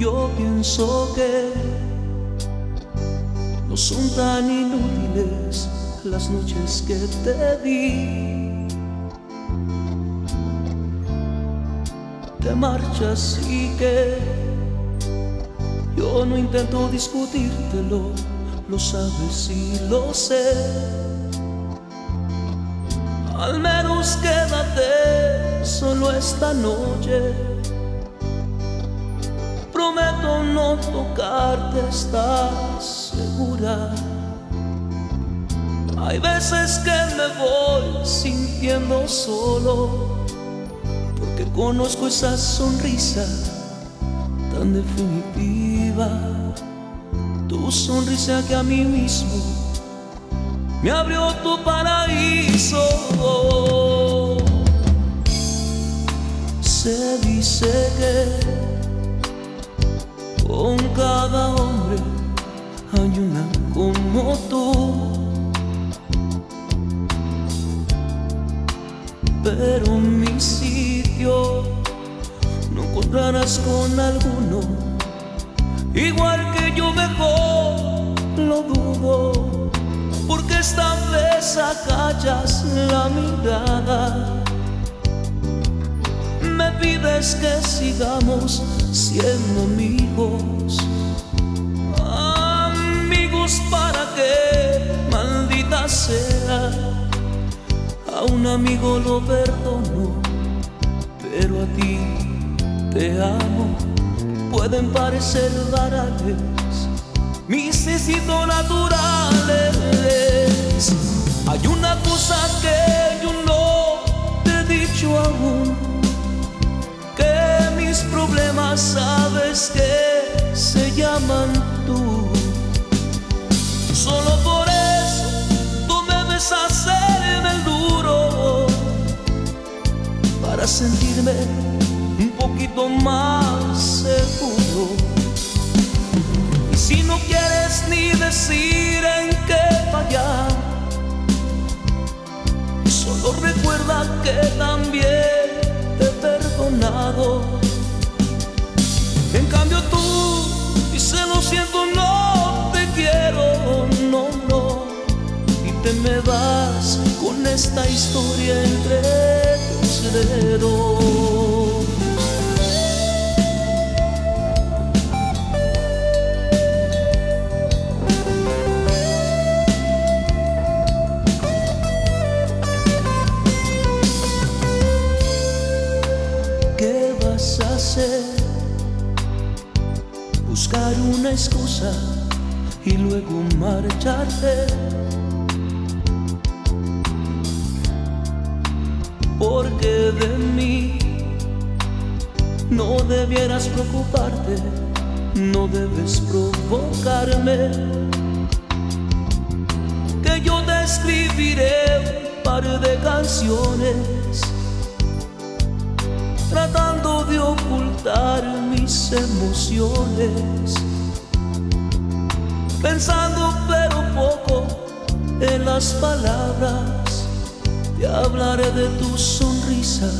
Yo pienso que no son tan inútiles las noches que te di. Te marchas y que yo no intento discutírtelo, lo sabes y lo sé. Al menos quédate solo esta noche no tocarte, estás segura. Hay veces que me voy sintiendo solo, porque conozco esa sonrisa tan definitiva. Tu sonrisa que a mí mismo me abrió tu paraíso. Se dice que con cada hombre hay una como tú. Pero mi sitio no encontrarás con alguno, igual que yo mejor lo dudo, porque esta vez acallas la mirada. Pides que sigamos siendo amigos. Amigos para que, maldita sea, a un amigo lo perdono, pero a ti te amo. Pueden parecer banales, mis éxitos naturales. Hay una cosa que yo no un poquito más seguro. Y si no quieres ni decir en qué fallar, solo recuerda que también te he perdonado. En cambio tú, y se lo siento, no te quiero, no, no. Y te me vas con esta historia buscar una excusa y luego marcharte. Porque de mí no debieras preocuparte, no debes provocarme. Que yo te escribiré un par de canciones tratando de ocultar mis emociones, pensando pero poco en las palabras, te hablaré de tu sonrisa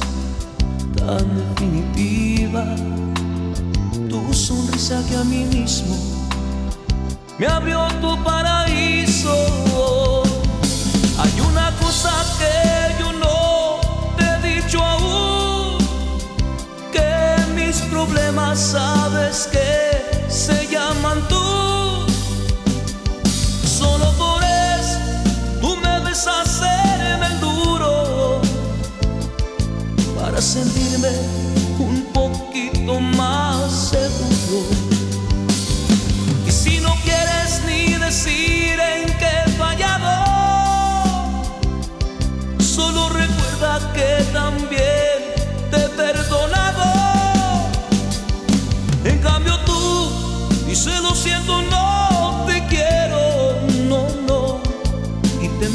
tan definitiva, tu sonrisa que a mí mismo me abrió tu paraíso. Hay una cosa que sentirme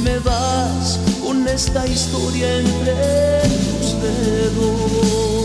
me vas con esta historia entre tus dedos.